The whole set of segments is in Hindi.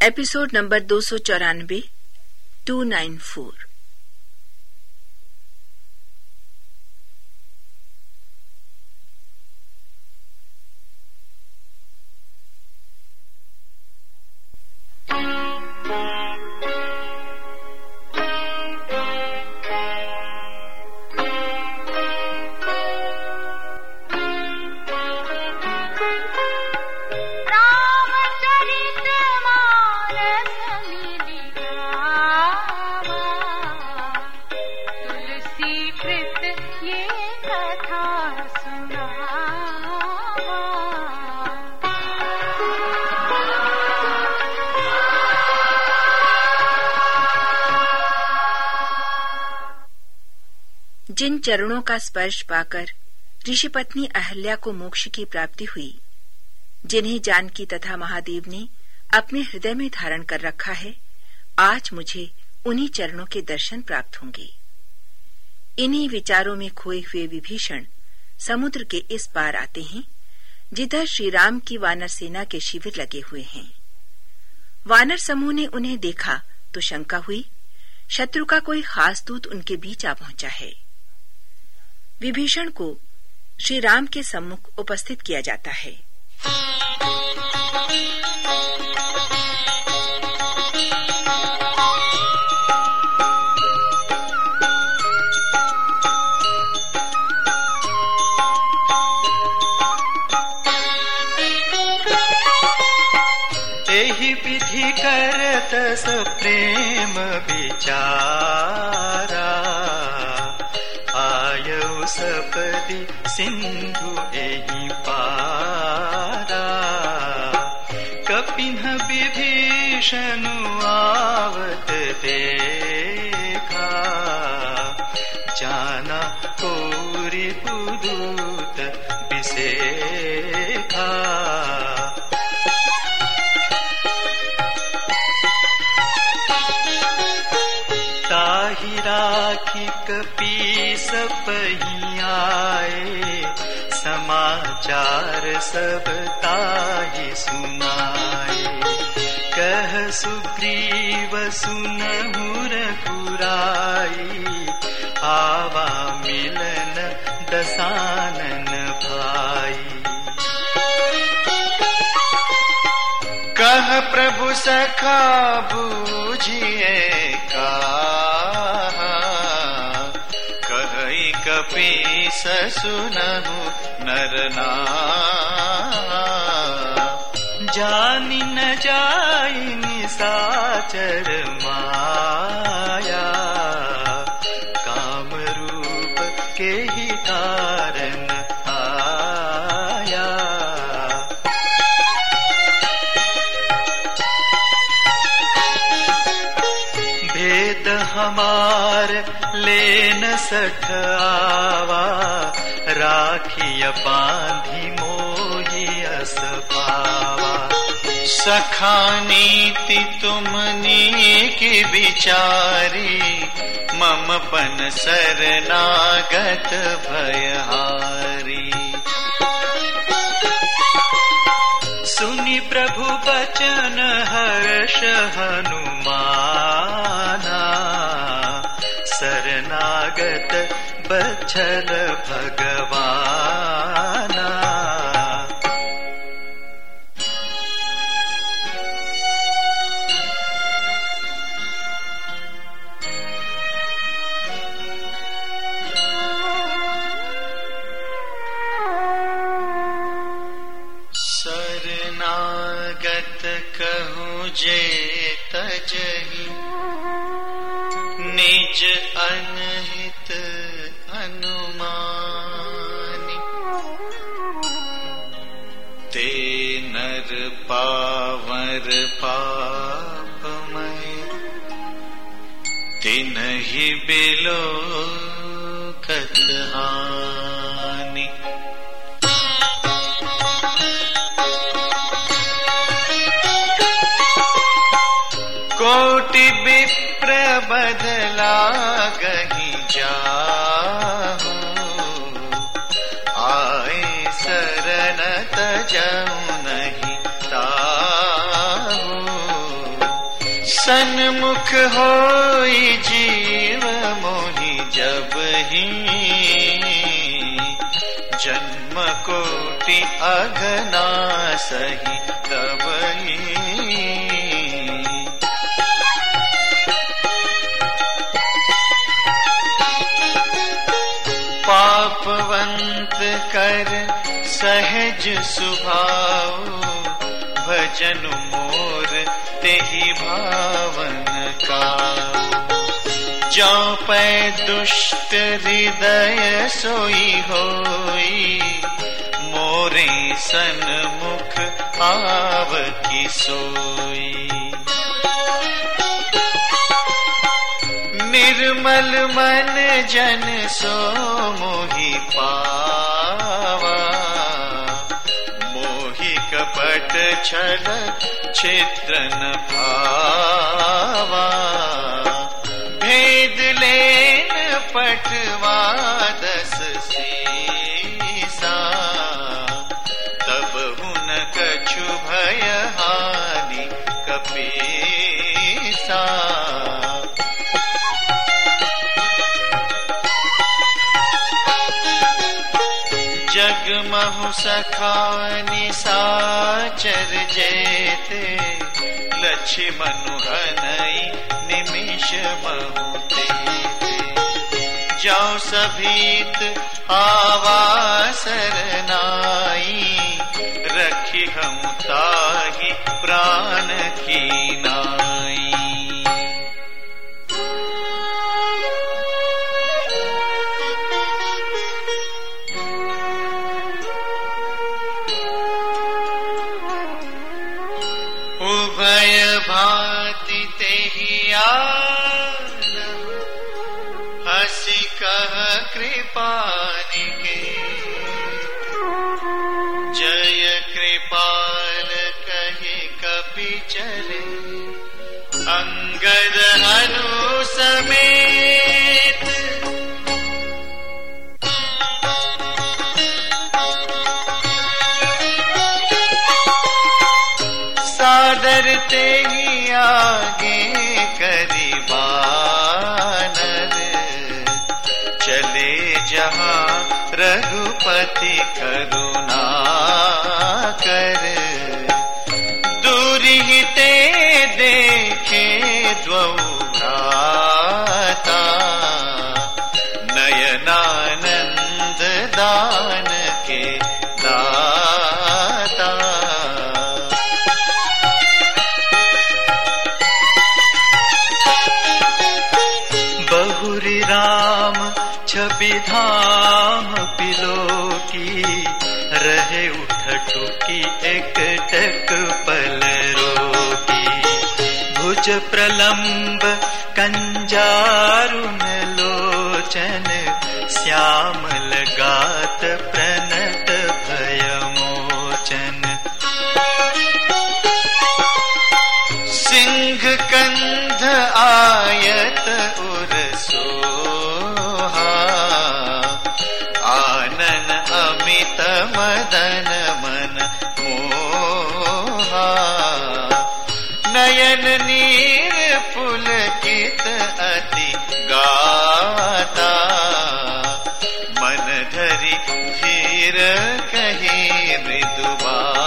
एपिसोड नंबर दो सौ चौरानबे टू नाइन फोर चरणों का स्पर्श पाकर ऋषि पत्नी अहल्या को मोक्ष की प्राप्ति हुई। जिन्हें जानकी तथा महादेव ने अपने हृदय में धारण कर रखा है, आज मुझे उन्हीं चरणों के दर्शन प्राप्त होंगे। इन्हीं विचारों में खोए हुए विभीषण समुद्र के इस पार आते हैं, जिधर श्री राम की वानर सेना के शिविर लगे हुए हैं। वानर समूह ने उन्हें देखा तो शंका हुई, शत्रु का कोई खास दूत उनके बीच आ पहुँचा है। विभीषण को श्री राम के सम्मुख उपस्थित किया जाता है। विधि करत प्रेम विचारा। एहि पारा। कपिन विभीषण आवत देखा। जाना कोरी पुदूत विशेखा। ताही राखी कपी सपहियाए समाचार सब ताही सुनाए। कह सुग्रीव सुनहुर कुराई आवा मिलन दसानन भाई। कह प्रभु सखा, बूझिए का सुनहु नरना। जानी न जाई निसाचर माया। काम रूप के ही कारण हमार लेन आवा राखिय बांधी मोही अस पावा। सखा नीति तुमनी की विचारी मम पन शरणागत भयहारी। सुनि प्रभु बचन हर्ष हनुमाना, शरणागत बचल भगवाना। शरणागत कहूँ जे तजही। निज अनहित पावर पापमय तिनहि बिलो कथहानि कोटि विप्र बदला गही जाहू आए शरण तजऊ सन्मुख होई जीव मोहि जब ही। जन्म कोटि अघना सही तब ही। पापवंत कर सहज सुभाव, भजन मोर तेहि भावन। का जो पै दुष्ट हृदय सोई होई, मोरे सन्मुख आव की सोई। निर्मल मन जन सो मोहि पावा छल छिद्र न भावा भेद लेन पटवा दस सीसा। तब हुन कछु भय हानि कपीसा जग महु सखानि साचर जेते। लक्ष्मण हनई निमिष महु जाओ सभीत आवासर नाई, रखी हम ताही प्राण की नाई। चले। अंगद हनु समेत सादर ते ही आगे करीबानर चले जहाँ रघुपति करुणा कर। ते देखे द्वौराता। नयनानंद दान के दाता। बहुरी राम छवि धाम पिलो की, रहे उठ टुकी एक टक प्रलंब कंजारुन लोचन श्याम लगात प्रणत भय मोचन सिंह कंध आयत उर सोहा। आनन अमित मदन नयन नीर पुलकित अति गाता। मन धरि धीर कही मृदुबाता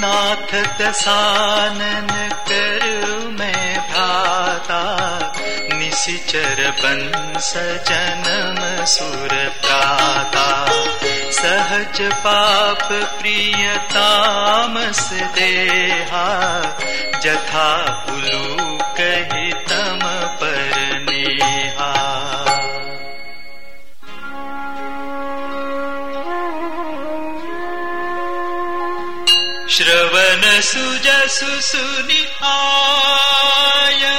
नाथ दसानन कर निशिचर बंस जन्म सुर प्राता सहज पाप प्रिय तामस देहा। जथा पुलू कही तम पर नेहा। श्रवण सुजसु सुनि आयौ